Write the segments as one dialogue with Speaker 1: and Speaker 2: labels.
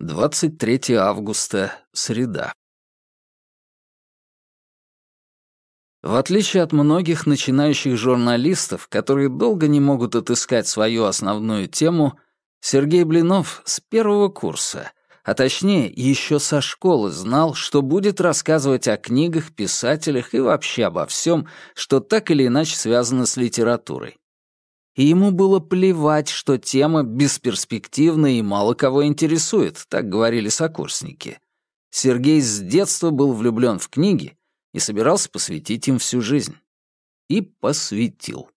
Speaker 1: 23 августа, среда. В отличие от многих начинающих журналистов, которые долго не могут отыскать свою основную тему, Сергей Блинов с первого курса, а точнее еще со школы знал, что будет рассказывать о книгах, писателях и вообще обо всем, что так или иначе связано с литературой. И ему было плевать, что тема бесперспективная и мало кого интересует, так говорили сокурсники. Сергей с детства был влюблен в книги и собирался посвятить им всю жизнь. И посвятил.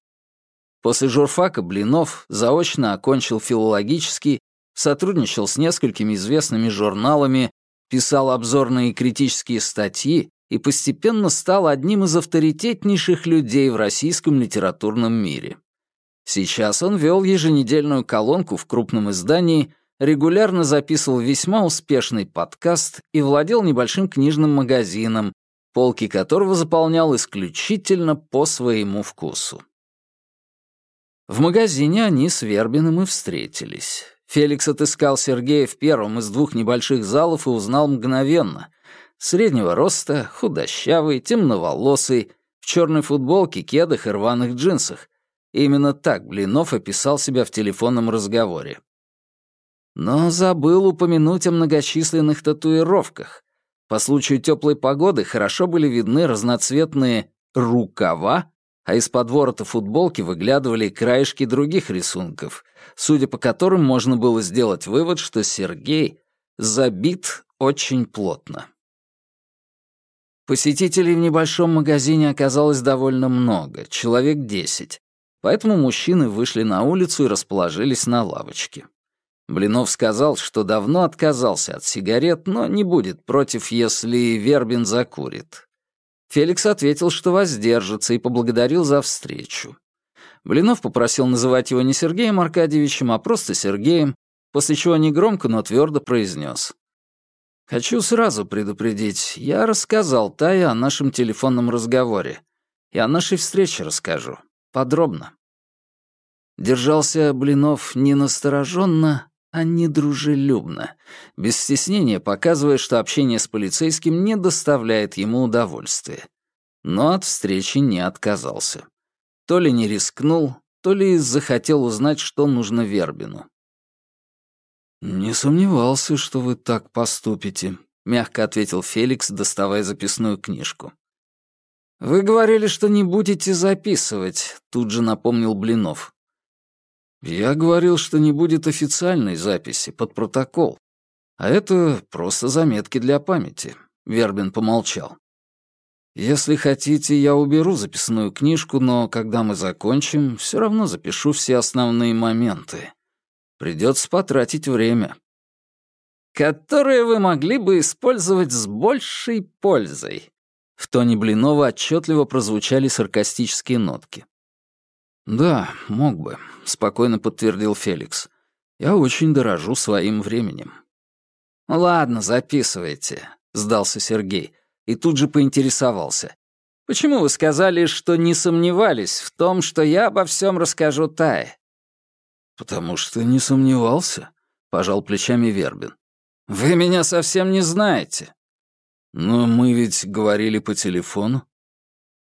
Speaker 1: После журфака Блинов заочно окончил филологический, сотрудничал с несколькими известными журналами, писал обзорные и критические статьи и постепенно стал одним из авторитетнейших людей в российском литературном мире. Сейчас он вел еженедельную колонку в крупном издании, регулярно записывал весьма успешный подкаст и владел небольшим книжным магазином, полки которого заполнял исключительно по своему вкусу. В магазине они с Вербиным и встретились. Феликс отыскал Сергея в первом из двух небольших залов и узнал мгновенно. Среднего роста, худощавый, темноволосый, в черной футболке, кедах и рваных джинсах, Именно так Блинов описал себя в телефонном разговоре. Но забыл упомянуть о многочисленных татуировках. По случаю теплой погоды хорошо были видны разноцветные рукава, а из-под ворота футболки выглядывали краешки других рисунков, судя по которым можно было сделать вывод, что Сергей забит очень плотно. Посетителей в небольшом магазине оказалось довольно много, человек десять. Поэтому мужчины вышли на улицу и расположились на лавочке. Блинов сказал, что давно отказался от сигарет, но не будет против, если Вербин закурит. Феликс ответил, что воздержится, и поблагодарил за встречу. Блинов попросил называть его не Сергеем Аркадьевичем, а просто Сергеем, после чего негромко, но твердо произнес. «Хочу сразу предупредить, я рассказал Тае о нашем телефонном разговоре. И о нашей встрече расскажу. Подробно. Держался Блинов не настороженно, а недружелюбно, без стеснения показывая, что общение с полицейским не доставляет ему удовольствия. Но от встречи не отказался. То ли не рискнул, то ли захотел узнать, что нужно Вербину. «Не сомневался, что вы так поступите», — мягко ответил Феликс, доставая записную книжку. «Вы говорили, что не будете записывать», — тут же напомнил Блинов. «Я говорил, что не будет официальной записи под протокол. А это просто заметки для памяти», — Вербин помолчал. «Если хотите, я уберу записную книжку, но когда мы закончим, все равно запишу все основные моменты. Придется потратить время». «Которое вы могли бы использовать с большей пользой», в тоне Блинова отчетливо прозвучали саркастические нотки. «Да, мог бы», — спокойно подтвердил Феликс. «Я очень дорожу своим временем». «Ладно, записывайте», — сдался Сергей и тут же поинтересовался. «Почему вы сказали, что не сомневались в том, что я обо всем расскажу Тае?»
Speaker 2: «Потому что не сомневался», — пожал плечами Вербин.
Speaker 1: «Вы меня совсем не знаете».
Speaker 2: «Но мы ведь говорили по телефону».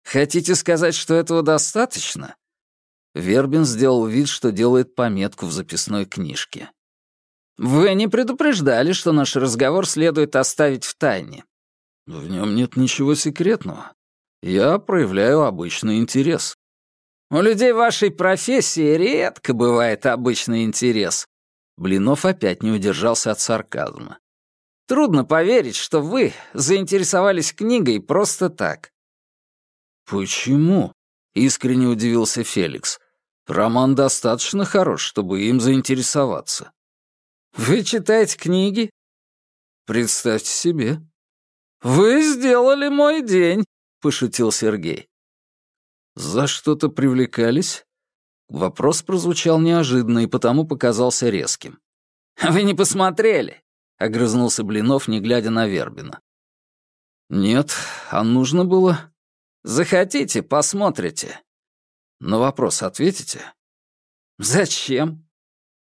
Speaker 1: «Хотите сказать, что этого достаточно?»
Speaker 2: Вербин сделал вид, что делает пометку в записной книжке.
Speaker 1: «Вы не предупреждали, что наш разговор следует оставить в тайне?»
Speaker 2: «В нем нет ничего секретного. Я проявляю обычный интерес».
Speaker 1: «У людей вашей профессии редко бывает обычный интерес».
Speaker 2: Блинов опять не удержался от сарказма.
Speaker 1: Трудно поверить, что вы заинтересовались книгой просто так».
Speaker 2: «Почему?» — искренне удивился Феликс. «Роман достаточно хорош, чтобы им заинтересоваться».
Speaker 1: «Вы читаете книги?»
Speaker 2: «Представьте себе».
Speaker 1: «Вы сделали мой день», — пошутил Сергей.
Speaker 2: «За что-то привлекались?» Вопрос прозвучал неожиданно и потому показался резким.
Speaker 1: «Вы не посмотрели огрызнулся Блинов, не глядя на Вербина.
Speaker 2: «Нет, а нужно было...»
Speaker 1: «Захотите, посмотрите».
Speaker 2: «На вопрос ответите?»
Speaker 1: «Зачем?»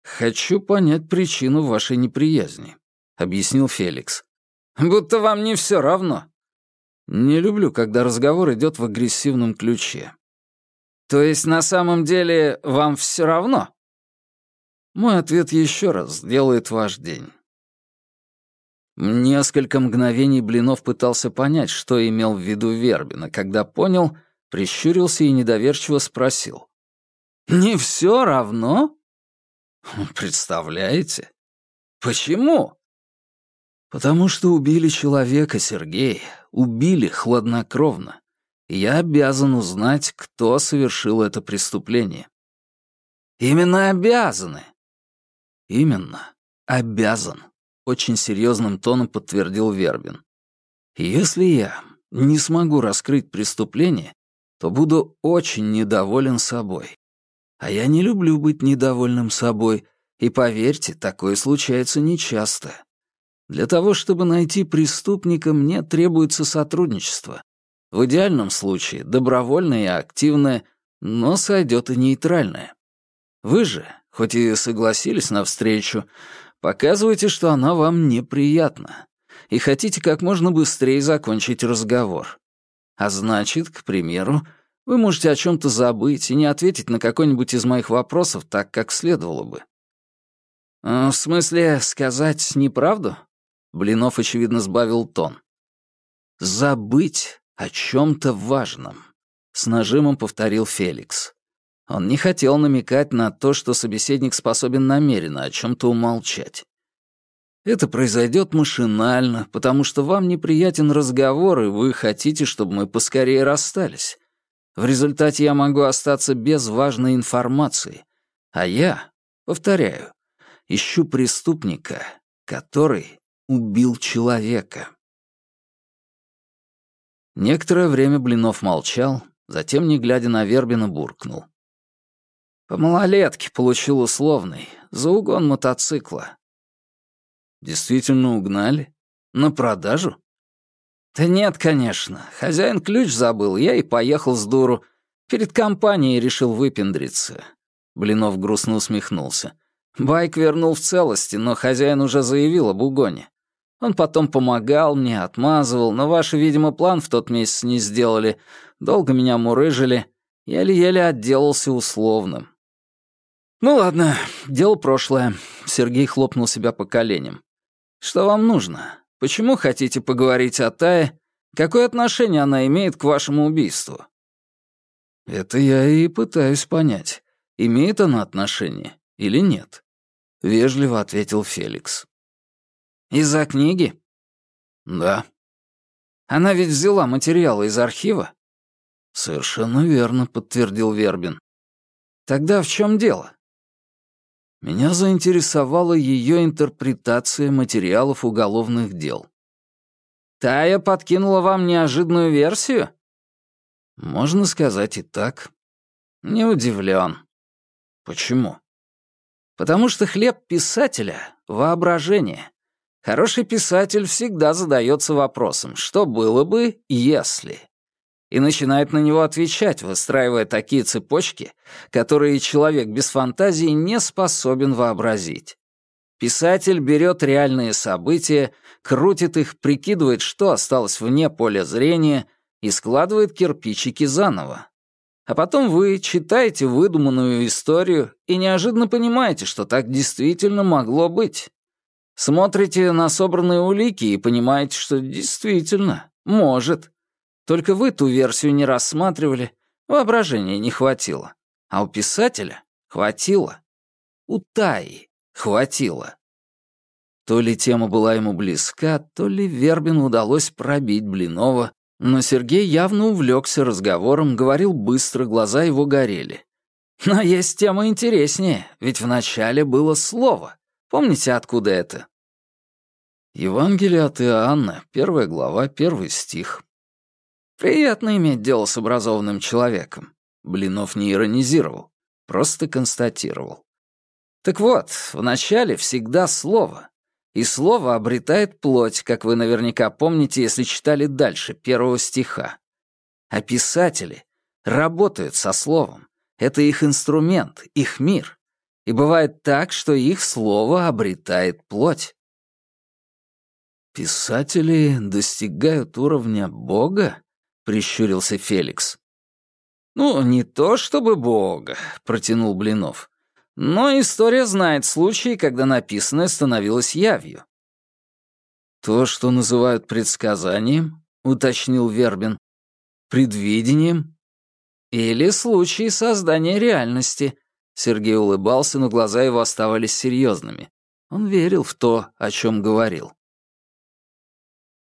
Speaker 2: «Хочу понять причину вашей неприязни.
Speaker 1: объяснил Феликс. «Будто вам не все равно». «Не люблю, когда разговор идет в агрессивном ключе». «То есть на самом деле вам все равно?» Мой ответ еще раз сделает ваш день. Несколько мгновений Блинов пытался понять, что имел в виду Вербина, когда понял, прищурился и недоверчиво спросил. «Не все равно?» «Представляете? Почему?» «Потому что убили человека, Сергей. Убили хладнокровно. Я обязан узнать, кто совершил это преступление». «Именно обязаны. «Именно. Обязан», — очень серьезным тоном подтвердил Вербин. «Если я не смогу раскрыть преступление, то буду очень недоволен собой. А я не люблю быть недовольным собой, и поверьте, такое случается нечасто. Для того, чтобы найти преступника, мне требуется сотрудничество. В идеальном случае добровольное и активное, но сойдет и нейтральное. Вы же хоть и согласились на встречу, показываете, что она вам неприятна, и хотите как можно быстрее закончить разговор. А значит, к примеру, вы можете о чем-то забыть и не ответить на какой-нибудь из моих вопросов так, как следовало бы. «А, «В смысле, сказать неправду?» Блинов, очевидно, сбавил тон. «Забыть о чем-то важном», — с нажимом повторил Феликс. Он не хотел намекать на то, что собеседник способен намеренно о чем-то умолчать. Это произойдет машинально, потому что вам неприятен разговор, и вы хотите, чтобы мы поскорее расстались. В результате я могу остаться без важной информации. А я, повторяю, ищу преступника, который убил человека. Некоторое время Блинов молчал, затем, не глядя на Вербина, буркнул. По малолетке получил условный, за угон мотоцикла. Действительно угнали? На продажу? Да нет, конечно. Хозяин ключ забыл, я и поехал с дуру. Перед компанией решил выпендриться. Блинов грустно усмехнулся. Байк вернул в целости, но хозяин уже заявил об угоне. Он потом помогал мне, отмазывал, но ваши, видимо, план в тот месяц не сделали. Долго меня мурыжили. Еле-еле отделался условным. «Ну ладно, дело прошлое», — Сергей хлопнул себя по коленям. «Что вам нужно? Почему хотите поговорить о Тае? Какое отношение она имеет к вашему убийству?» «Это я и пытаюсь понять, имеет она отношение или нет», — вежливо ответил Феликс. «Из-за книги?» «Да». «Она ведь взяла материалы из архива?» «Совершенно верно», — подтвердил Вербин. «Тогда в чем дело? Меня заинтересовала ее интерпретация материалов уголовных дел. «Тая подкинула вам неожиданную версию?» «Можно сказать и так». «Не удивлен». «Почему?» «Потому что хлеб писателя — воображение. Хороший писатель всегда задается вопросом, что было бы, если...» и начинает на него отвечать, выстраивая такие цепочки, которые человек без фантазии не способен вообразить. Писатель берет реальные события, крутит их, прикидывает, что осталось вне поля зрения, и складывает кирпичики заново. А потом вы читаете выдуманную историю и неожиданно понимаете, что так действительно могло быть. Смотрите на собранные улики и понимаете, что действительно может. Только вы ту версию не рассматривали, воображения не хватило. А у писателя хватило. У Таи хватило. То ли тема была ему близка, то ли Вербину удалось пробить Блинова, но Сергей явно увлекся разговором, говорил быстро, глаза его горели. Но есть тема интереснее, ведь вначале было слово. Помните, откуда это? Евангелие от Иоанна, первая глава, первый стих. Приятно иметь дело с образованным человеком. Блинов не иронизировал, просто констатировал. Так вот, вначале всегда слово. И слово обретает плоть, как вы наверняка помните, если читали дальше первого стиха. А писатели работают со словом. Это их инструмент, их мир. И бывает так, что их слово обретает плоть. «Писатели достигают уровня Бога?» — прищурился Феликс. «Ну, не то чтобы Бога», — протянул Блинов. «Но история знает случаи, когда написанное становилось явью». «То, что называют предсказанием», — уточнил Вербин. «Предвидением?» «Или случаи создания реальности», — Сергей улыбался, но глаза его оставались серьезными. Он верил в то, о чем говорил.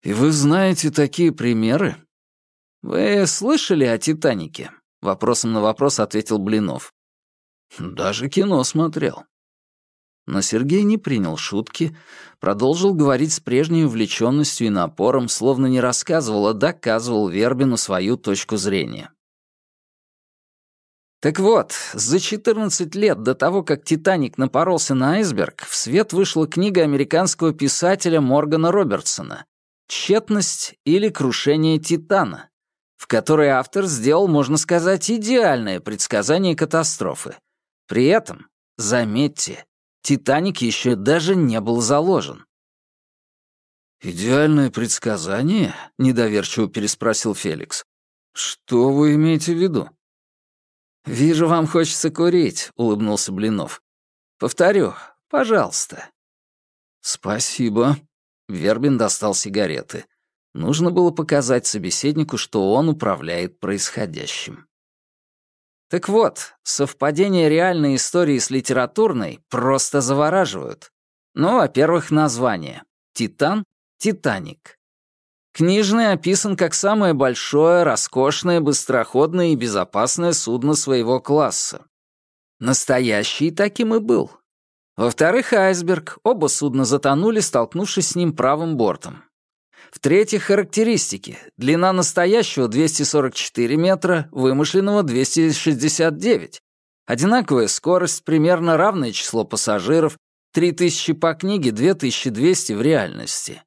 Speaker 1: «И вы знаете такие примеры?» «Вы слышали о «Титанике»?» — вопросом на вопрос ответил Блинов. «Даже кино смотрел». Но Сергей не принял шутки, продолжил говорить с прежней увлеченностью и напором, словно не рассказывал, а доказывал Вербину свою точку зрения. Так вот, за 14 лет до того, как «Титаник» напоролся на айсберг, в свет вышла книга американского писателя Моргана Робертсона «Тщетность или крушение Титана», в которой автор сделал, можно сказать, идеальное предсказание катастрофы. При этом, заметьте, «Титаник» еще даже не был заложен. «Идеальное предсказание?» — недоверчиво переспросил Феликс. «Что вы имеете в виду?» «Вижу, вам хочется курить», — улыбнулся Блинов. «Повторю, пожалуйста». «Спасибо». Вербин достал сигареты. Нужно было показать собеседнику, что он управляет происходящим. Так вот, совпадения реальной истории с литературной просто завораживают. Ну, во-первых, название. «Титан», «Титаник». Книжный описан как самое большое, роскошное, быстроходное и безопасное судно своего класса. Настоящий таким и был. Во-вторых, айсберг. Оба судна затонули, столкнувшись с ним правым бортом. В-третьих, характеристики. Длина настоящего 244 метра, вымышленного 269. Одинаковая скорость, примерно равное число пассажиров, 3000 по книге, 2200 в реальности.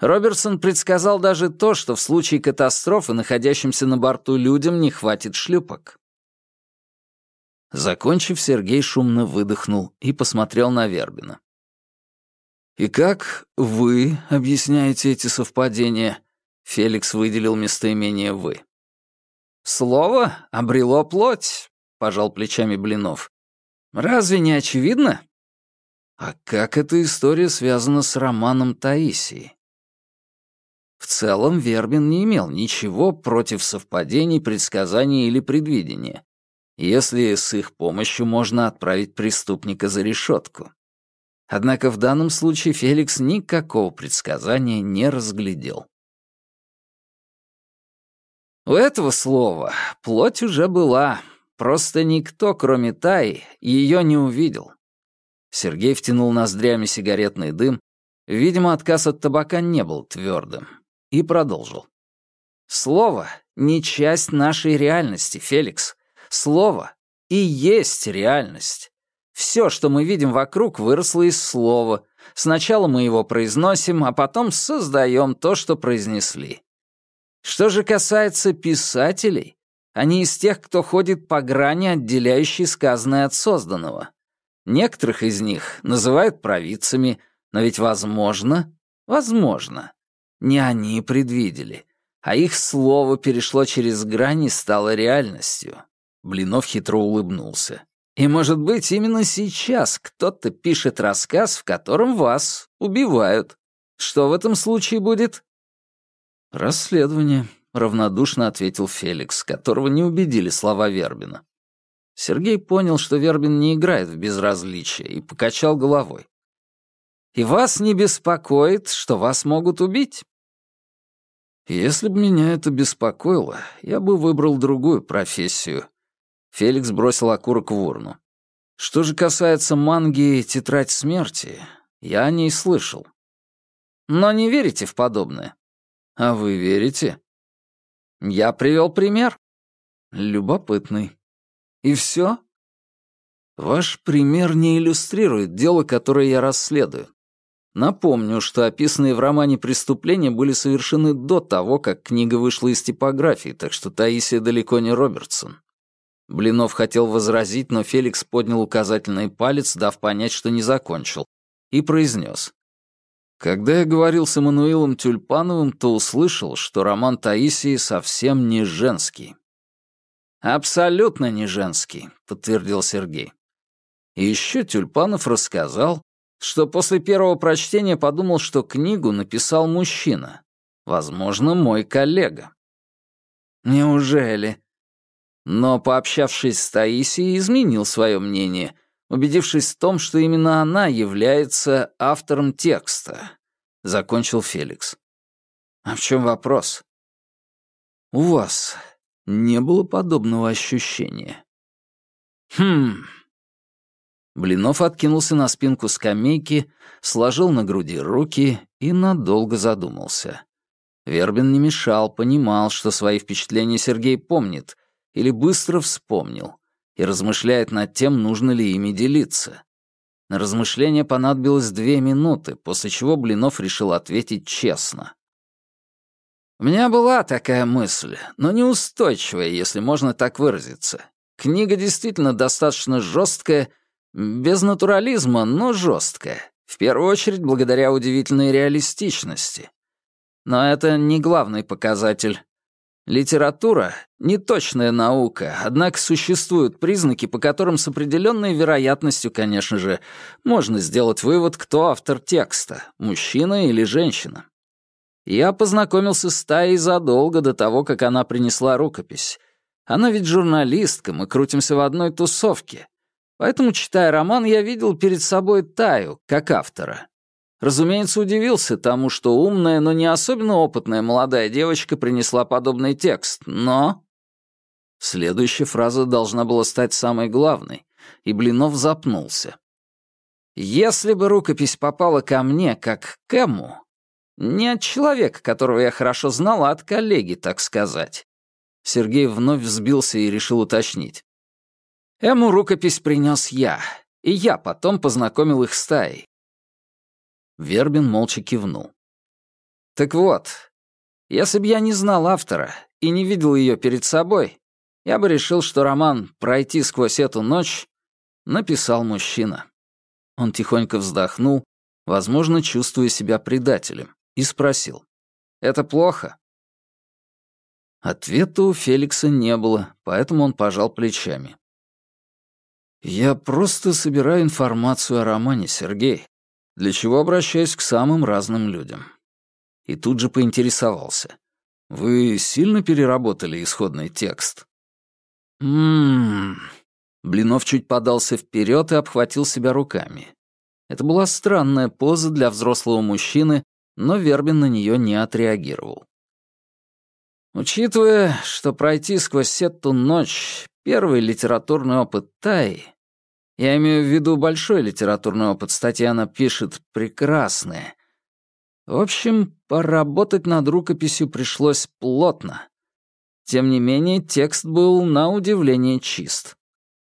Speaker 1: Робертсон предсказал даже то, что в случае катастрофы находящимся на борту людям не хватит шлюпок. Закончив, Сергей шумно выдохнул и посмотрел на Вербина. «И как вы объясняете эти совпадения?» Феликс выделил местоимение «вы». «Слово обрело плоть», — пожал плечами Блинов. «Разве не очевидно?» «А как эта история связана с романом Таисии?» В целом Вербин не имел ничего против совпадений, предсказаний или предвидения если с их помощью можно отправить преступника за решетку. Однако в данном случае Феликс никакого предсказания не разглядел. У этого слова плоть уже была, просто никто, кроме Таи, ее не увидел. Сергей втянул ноздрями сигаретный дым, видимо, отказ от табака не был твердым, и продолжил. Слово — не часть нашей реальности, Феликс. Слово и есть реальность. Все, что мы видим вокруг, выросло из слова. Сначала мы его произносим, а потом создаем то, что произнесли. Что же касается писателей, они из тех, кто ходит по грани, отделяющей сказанное от созданного. Некоторых из них называют провидцами, но ведь возможно, возможно, не они предвидели, а их слово перешло через грань и стало реальностью. Блинов хитро улыбнулся. «И, может быть, именно сейчас кто-то пишет рассказ, в котором вас убивают. Что в этом случае будет?» «Расследование», — равнодушно ответил Феликс, которого не убедили слова Вербина. Сергей понял, что Вербин не играет в безразличие, и покачал головой. «И вас не беспокоит, что вас могут убить?» «Если бы меня это беспокоило, я бы выбрал другую профессию», Феликс бросил окурок в урну. Что же касается манги «Тетрадь смерти», я о ней слышал. Но не верите в подобное? А вы верите? Я привел пример. Любопытный. И все? Ваш пример не иллюстрирует дело, которое я расследую. Напомню, что описанные в романе преступления были совершены до того, как книга вышла из типографии, так что Таисия далеко не Робертсон. Блинов хотел возразить, но Феликс поднял указательный палец, дав понять, что не закончил, и произнес. Когда я говорил с Эммануилом Тюльпановым, то услышал, что роман Таисии совсем не женский. «Абсолютно не женский», — подтвердил Сергей. И еще Тюльпанов рассказал, что после первого прочтения подумал, что книгу написал мужчина. Возможно, мой коллега. Неужели? Но, пообщавшись с Таисией, изменил свое мнение, убедившись в том, что именно она является автором текста. Закончил Феликс. А в чем вопрос? У вас не было подобного ощущения? Хм, Блинов откинулся на спинку скамейки, сложил на груди руки и надолго задумался. Вербин не мешал, понимал, что свои впечатления Сергей помнит или быстро вспомнил и размышляет над тем, нужно ли ими делиться. На размышление понадобилось две минуты, после чего Блинов решил ответить честно. «У меня была такая мысль, но неустойчивая, если можно так выразиться. Книга действительно достаточно жесткая без натурализма, но жесткая. В первую очередь благодаря удивительной реалистичности. Но это не главный показатель. Литература — неточная наука, однако существуют признаки, по которым с определенной вероятностью, конечно же, можно сделать вывод, кто автор текста — мужчина или женщина. Я познакомился с Таей задолго до того, как она принесла рукопись. Она ведь журналистка, мы крутимся в одной тусовке. Поэтому, читая роман, я видел перед собой Таю, как автора. Разумеется, удивился тому, что умная, но не особенно опытная молодая девочка принесла подобный текст, но... Следующая фраза должна была стать самой главной, и Блинов запнулся. «Если бы рукопись попала ко мне, как к Эму, не от человека, которого я хорошо знал, а от коллеги, так сказать». Сергей вновь взбился и решил уточнить. Эму рукопись принес я, и я потом познакомил их с Таей. Вербин молча кивнул. Так вот, если бы я не знал автора и не видел ее перед собой, я бы решил, что роман «Пройти сквозь эту ночь» написал мужчина. Он тихонько вздохнул, возможно, чувствуя себя предателем, и спросил. «Это плохо?» Ответа у Феликса не было, поэтому он пожал плечами. «Я просто собираю информацию о романе, Сергей, для чего обращаюсь к самым разным людям». И тут же поинтересовался. «Вы сильно переработали исходный текст?» «Ммм...» Блинов чуть подался вперед и обхватил себя руками. Это была странная поза для взрослого мужчины, но Вербин на нее не отреагировал. Учитывая, что пройти сквозь эту ночь — первый литературный опыт Таи, я имею в виду большой литературный опыт, статьи она пишет прекрасные. В общем, поработать над рукописью пришлось плотно. Тем не менее, текст был на удивление чист.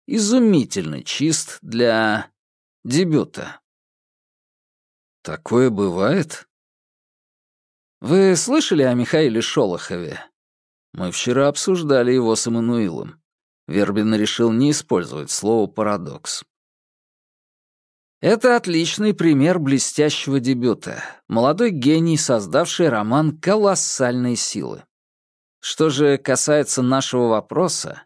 Speaker 1: Изумительно чист для дебюта. Такое бывает? Вы слышали о Михаиле Шолохове? Мы вчера обсуждали его с Эммануилом. Вербин решил не использовать слово «парадокс». Это отличный пример блестящего дебюта. Молодой гений, создавший роман колоссальной силы. Что же касается нашего вопроса,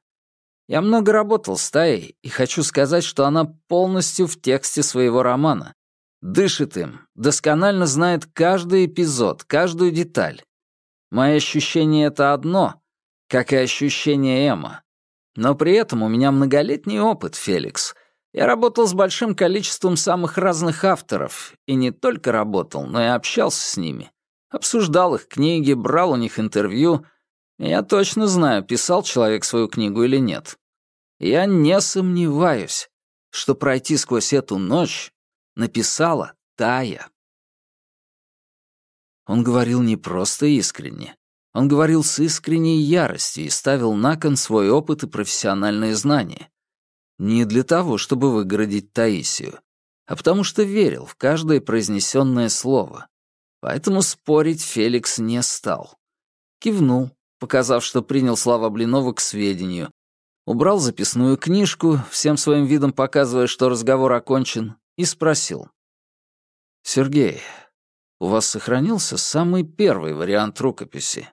Speaker 1: я много работал с Таей и хочу сказать, что она полностью в тексте своего романа. Дышит им, досконально знает каждый эпизод, каждую деталь. Мои ощущения — это одно, как и ощущение Эмма. Но при этом у меня многолетний опыт, Феликс. Я работал с большим количеством самых разных авторов, и не только работал, но и общался с ними. Обсуждал их книги, брал у них интервью. я точно знаю, писал человек свою книгу или нет. Я не сомневаюсь, что пройти сквозь эту ночь написала Тая. Он говорил не просто искренне, он говорил с искренней яростью и ставил на кон свой опыт и профессиональные знания. Не для того, чтобы выгородить Таисию, а потому что верил в каждое произнесенное слово. Поэтому спорить Феликс не стал. Кивнул, показав, что принял слова Блинова к сведению, убрал записную книжку, всем своим видом показывая, что разговор окончен, и спросил. «Сергей, у вас сохранился самый первый вариант рукописи.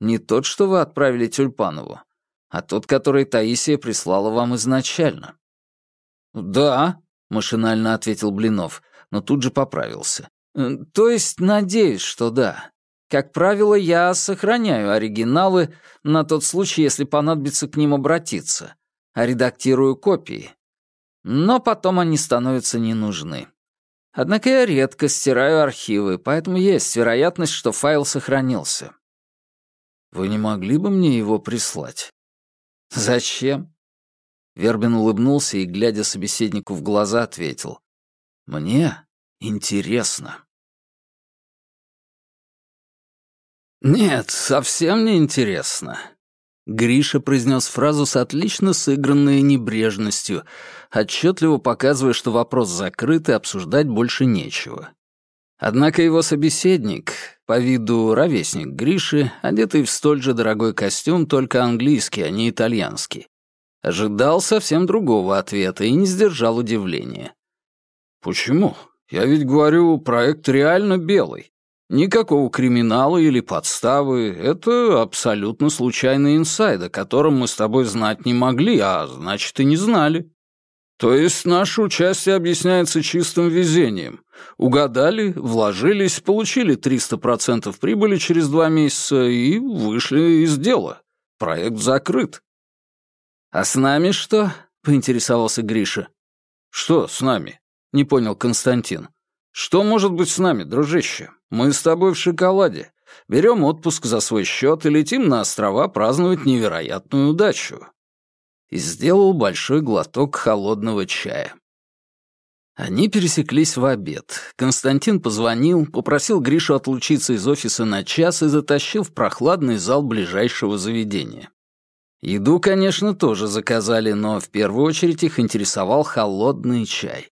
Speaker 1: Не тот, что вы отправили Тюльпанову, а тот, который Таисия прислала вам изначально». «Да», — машинально ответил Блинов, но тут же поправился. «Э, «То есть надеюсь, что да. Как правило, я сохраняю оригиналы на тот случай, если понадобится к ним обратиться, а редактирую копии. Но потом они становятся не нужны. Однако я редко стираю архивы, поэтому есть вероятность, что файл сохранился. Вы не могли бы мне его прислать? Зачем? Вербин улыбнулся и, глядя собеседнику в глаза, ответил. Мне интересно. «Нет, совсем не интересно». Гриша произнес фразу с отлично сыгранной небрежностью, отчетливо показывая, что вопрос закрыт и обсуждать больше нечего. Однако его собеседник, по виду ровесник Гриши, одетый в столь же дорогой костюм, только английский, а не итальянский, ожидал совсем другого ответа и не сдержал удивления. «Почему? Я ведь говорю, проект реально белый. Никакого криминала или подставы. Это абсолютно случайный инсайд, о котором мы с тобой знать не могли, а значит и не знали. То есть наше участие объясняется чистым везением. Угадали, вложились, получили 300% прибыли через два месяца и вышли из дела. Проект закрыт. «А с нами что?» — поинтересовался Гриша. «Что с нами?» — не понял Константин. «Что может быть с нами, дружище? Мы с тобой в шоколаде. Берем отпуск за свой счет и летим на острова праздновать невероятную удачу». И сделал большой глоток холодного чая. Они пересеклись в обед. Константин позвонил, попросил Гришу отлучиться из офиса на час и затащил в прохладный зал ближайшего заведения. Еду, конечно, тоже заказали, но в первую очередь их интересовал холодный чай.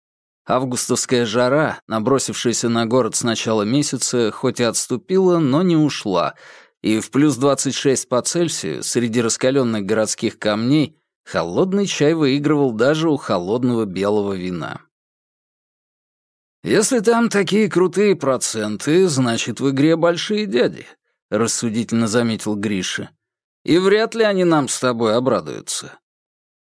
Speaker 1: Августовская жара, набросившаяся на город с начала месяца, хоть и отступила, но не ушла, и в плюс 26 по Цельсию среди раскаленных городских камней холодный чай выигрывал даже у холодного белого вина. «Если там такие крутые проценты, значит, в игре большие дяди», — рассудительно заметил Гриша. «И вряд ли они нам с тобой обрадуются.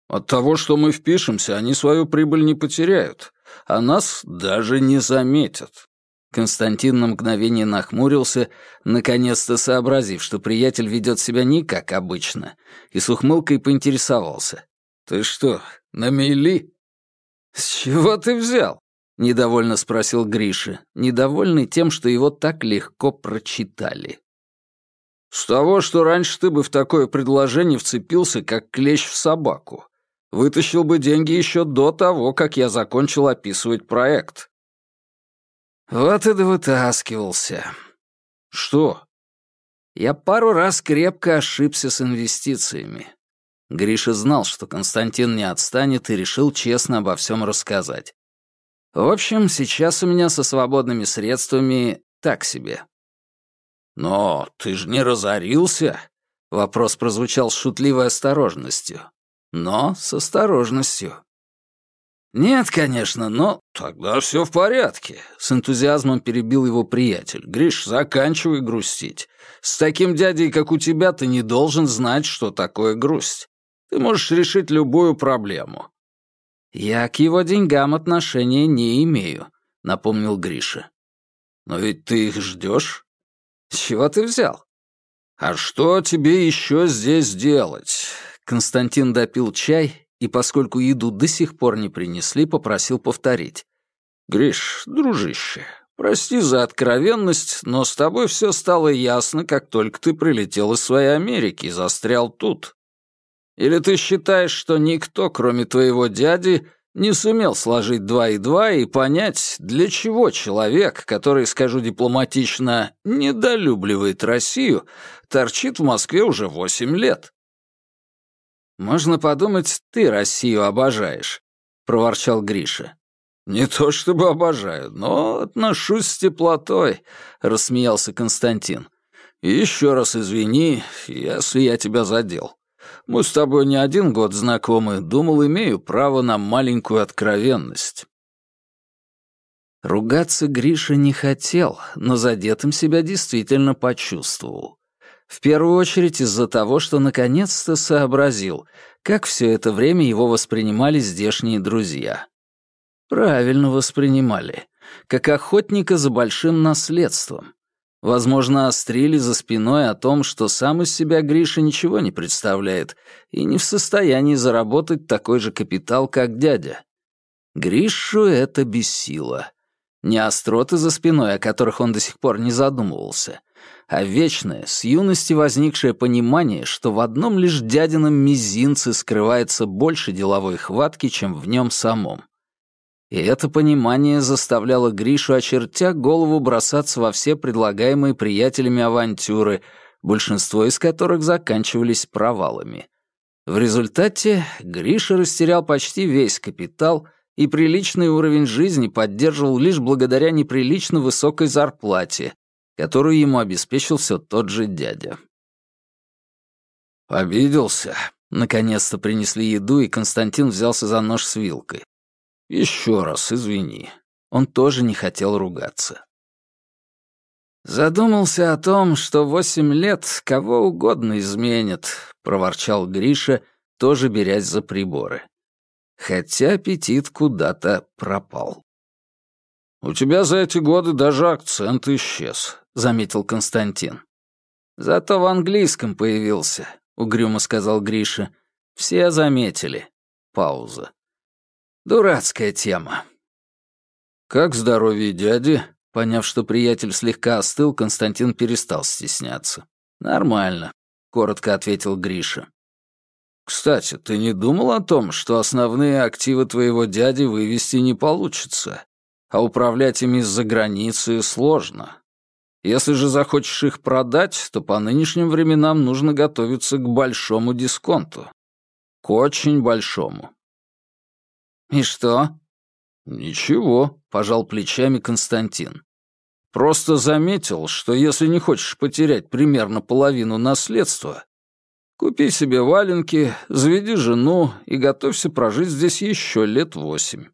Speaker 1: От того, что мы впишемся, они свою прибыль не потеряют, а нас даже не заметят». Константин на мгновение нахмурился, наконец-то сообразив, что приятель ведет себя не как обычно, и с ухмылкой поинтересовался. «Ты что, на мели?» «С чего ты взял?» — недовольно спросил Гриша, недовольный тем, что его так легко прочитали. «С того, что раньше ты бы в такое предложение вцепился, как клещ в собаку. Вытащил бы деньги еще до того, как я закончил описывать проект. Вот и довытаскивался. Что? Я пару раз крепко ошибся с инвестициями. Гриша знал, что Константин не отстанет и решил честно обо всем рассказать. В общем, сейчас у меня со свободными средствами так себе. «Но ты же не разорился?» Вопрос прозвучал с шутливой осторожностью но с осторожностью. «Нет, конечно, но тогда все в порядке», — с энтузиазмом перебил его приятель. «Гриш, заканчивай грустить. С таким дядей, как у тебя, ты не должен знать, что такое грусть. Ты можешь решить любую проблему». «Я к его деньгам отношения не имею», — напомнил Гриша. «Но ведь ты их ждешь?» «С чего ты взял?» «А что тебе еще здесь делать? Константин допил чай и, поскольку еду до сих пор не принесли, попросил повторить. «Гриш, дружище, прости за откровенность, но с тобой все стало ясно, как только ты прилетел из своей Америки и застрял тут. Или ты считаешь, что никто, кроме твоего дяди, не сумел сложить два и два и понять, для чего человек, который, скажу дипломатично, недолюбливает Россию, торчит в Москве уже восемь лет?» «Можно подумать, ты Россию обожаешь», — проворчал Гриша. «Не то чтобы обожаю, но отношусь с теплотой», — рассмеялся Константин. «И еще раз извини, если я тебя задел. Мы с тобой не один год знакомы, думал, имею право на маленькую откровенность». Ругаться Гриша не хотел, но задетым себя действительно почувствовал. В первую очередь из-за того, что наконец-то сообразил, как все это время его воспринимали здешние друзья. Правильно воспринимали, как охотника за большим наследством. Возможно, острили за спиной о том, что сам из себя Гриша ничего не представляет и не в состоянии заработать такой же капитал, как дядя. Гришу это бесило. Не остроты за спиной, о которых он до сих пор не задумывался, а вечное, с юности возникшее понимание, что в одном лишь дядином мизинце скрывается больше деловой хватки, чем в нем самом. И это понимание заставляло Гришу, очертя голову, бросаться во все предлагаемые приятелями авантюры, большинство из которых заканчивались провалами. В результате Гриша растерял почти весь капитал и приличный уровень жизни поддерживал лишь благодаря неприлично высокой зарплате, которую ему обеспечил все тот же дядя.
Speaker 2: «Обиделся?» Наконец-то принесли еду, и Константин взялся за нож с вилкой. Еще раз извини. Он тоже не хотел ругаться.
Speaker 1: «Задумался о том, что восемь лет кого угодно изменит», — проворчал Гриша, тоже берясь за приборы. Хотя аппетит куда-то пропал.
Speaker 2: «У тебя за эти годы даже акцент исчез», — заметил Константин.
Speaker 1: «Зато в английском появился», — угрюмо сказал Гриша. «Все заметили». Пауза. Дурацкая тема.
Speaker 2: Как здоровье дяди? Поняв, что приятель слегка остыл, Константин перестал стесняться.
Speaker 1: Нормально, коротко ответил Гриша.
Speaker 2: Кстати, ты не думал о том, что основные активы твоего дяди вывести не получится, а управлять ими из-за границы сложно? Если же захочешь их продать, то по нынешним временам нужно готовиться к большому дисконту. К очень большому.
Speaker 1: «И что?»
Speaker 2: «Ничего», — пожал плечами Константин. «Просто заметил, что если не хочешь потерять примерно половину наследства, купи себе валенки, заведи жену и готовься прожить здесь еще лет восемь.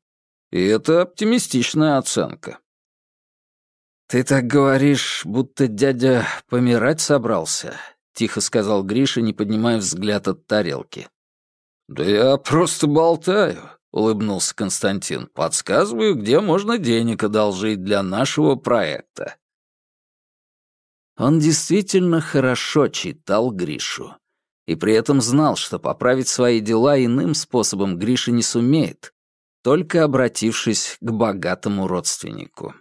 Speaker 2: И это оптимистичная оценка».
Speaker 1: «Ты так говоришь, будто дядя помирать собрался», — тихо сказал Гриша, не поднимая взгляд от тарелки.
Speaker 2: «Да я просто болтаю. — улыбнулся Константин. «Подсказываю, где можно денег одолжить для нашего проекта».
Speaker 1: Он действительно хорошо читал Гришу. И при этом знал, что поправить свои дела иным способом Гриша не сумеет, только обратившись к богатому родственнику.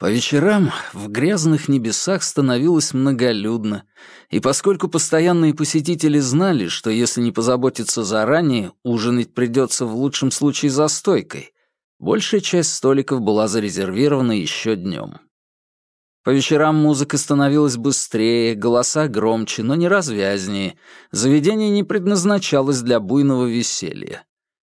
Speaker 1: По вечерам в грязных небесах становилось многолюдно, и поскольку постоянные посетители знали, что если не позаботиться заранее, ужинать придется в лучшем случае за стойкой, большая часть столиков была зарезервирована еще днем. По вечерам музыка становилась быстрее, голоса громче, но не развязнее. Заведение не предназначалось для буйного веселья.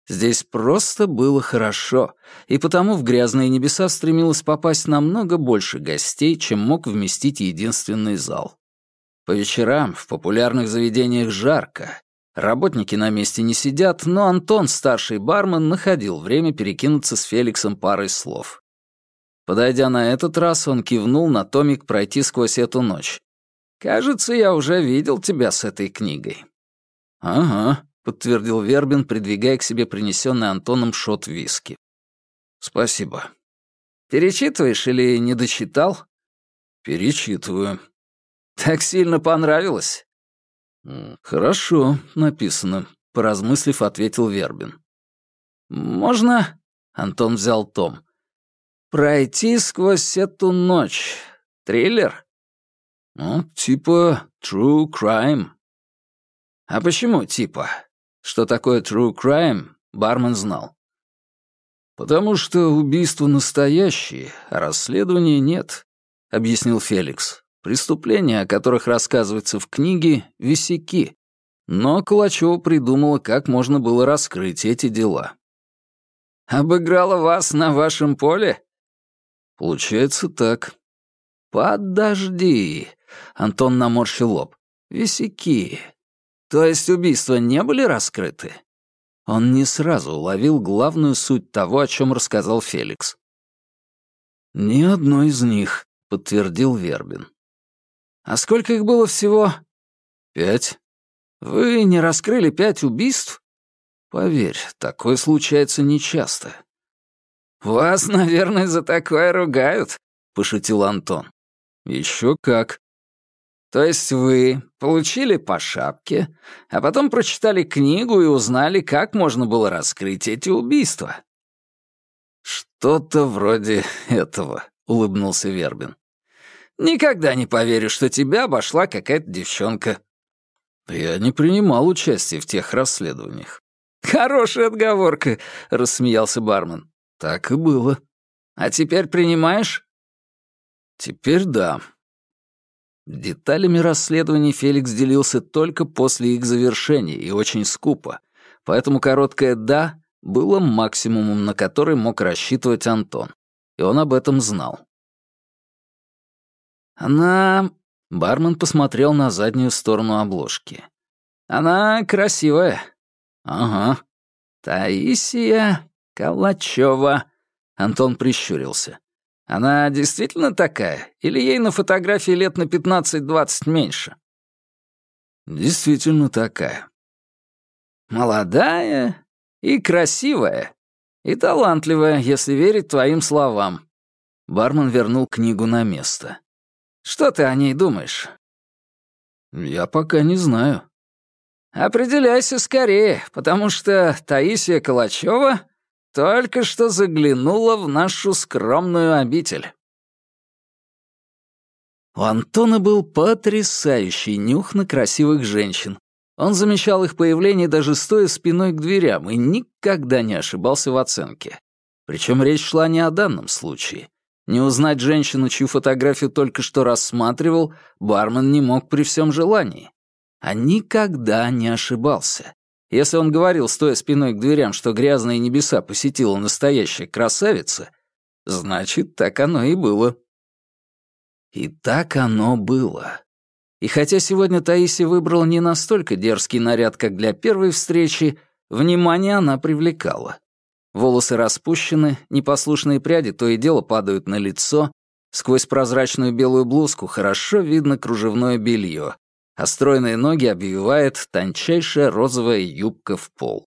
Speaker 1: Здесь просто было хорошо, и потому в грязные небеса стремилось попасть намного больше гостей, чем мог вместить единственный зал. По вечерам в популярных заведениях жарко. Работники на месте не сидят, но Антон, старший бармен, находил время перекинуться с Феликсом парой слов. Подойдя на этот раз, он кивнул на томик пройти сквозь эту ночь. «Кажется, я уже видел тебя с этой книгой».
Speaker 2: «Ага», —
Speaker 1: подтвердил Вербин, придвигая к себе принесенный Антоном шот виски.
Speaker 2: «Спасибо».
Speaker 1: «Перечитываешь или не дочитал?»
Speaker 2: «Перечитываю».
Speaker 1: «Так сильно понравилось?»
Speaker 2: «Хорошо написано», — поразмыслив, ответил Вербин.
Speaker 1: «Можно?» — Антон взял том. «Пройти сквозь эту ночь. Триллер?»
Speaker 2: «Ну, типа true crime».
Speaker 1: «А почему типа? Что такое true crime, бармен знал.
Speaker 2: «Потому что убийства настоящие, а расследования нет», — объяснил Феликс. «Преступления, о которых рассказывается в книге, висяки. Но Калачева придумала, как можно было раскрыть эти дела».
Speaker 1: «Обыграла вас на вашем поле?»
Speaker 2: «Получается так».
Speaker 1: «Подожди», — Антон наморщил лоб. «Висяки. То есть убийства не были раскрыты? Он не сразу уловил главную суть того, о чем рассказал Феликс. «Ни одной из них», — подтвердил Вербин. «А сколько их было всего?» «Пять». «Вы не раскрыли пять убийств?» «Поверь, такое случается нечасто». «Вас, наверное, за такое ругают», — пошутил Антон. «Еще как». «То есть вы получили по шапке, а потом прочитали книгу и узнали, как можно было раскрыть эти убийства?» «Что-то вроде этого», — улыбнулся Вербин. «Никогда не поверю, что тебя обошла какая-то девчонка». «Я не принимал участия в тех расследованиях». «Хорошая отговорка», — рассмеялся бармен. «Так и было». «А теперь принимаешь?» «Теперь да». Деталями расследований Феликс делился только после их завершения и очень скупо, поэтому короткое «да» было максимумом, на который мог рассчитывать Антон, и он об этом знал. «Она...» — бармен посмотрел на заднюю сторону обложки. «Она красивая». «Ага». «Таисия Калачева», — Антон прищурился. «Она действительно такая? Или ей на фотографии лет на пятнадцать-двадцать меньше?» «Действительно такая». «Молодая и красивая, и талантливая, если верить твоим словам». Бармен вернул книгу на место. «Что ты о ней думаешь?» «Я пока не знаю». «Определяйся скорее, потому что Таисия Калачева только что заглянула в нашу скромную обитель». У Антона был потрясающий нюх на красивых женщин, он замечал их появление даже стоя спиной к дверям и никогда не ошибался в оценке. Причем речь шла не о данном случае. Не узнать женщину, чью фотографию только что рассматривал, бармен не мог при всем желании. А никогда не ошибался. Если он говорил, стоя спиной к дверям, что грязные небеса посетила настоящая красавица, значит, так оно и было. И так оно было. И хотя сегодня Таисия выбрала не настолько дерзкий наряд, как для первой встречи, внимание она привлекала. Волосы распущены, непослушные пряди то и дело падают на лицо, сквозь прозрачную белую блузку хорошо видно кружевное белье, а стройные ноги обвивает тончайшая розовая юбка в пол.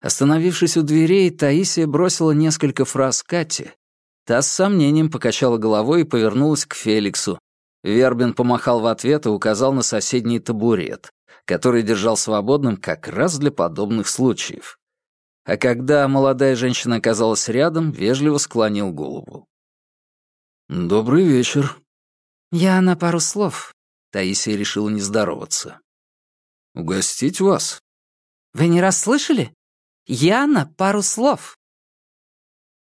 Speaker 1: Остановившись у дверей, Таисия бросила несколько фраз Кате. Та с сомнением покачала головой и повернулась к Феликсу, Вербин помахал в ответ и указал на соседний табурет, который держал свободным как раз для подобных случаев. А когда молодая женщина оказалась рядом, вежливо склонил голову. «Добрый вечер». «Я на пару слов», — Таисия решила не здороваться. «Угостить вас?» «Вы не расслышали? Я на пару слов».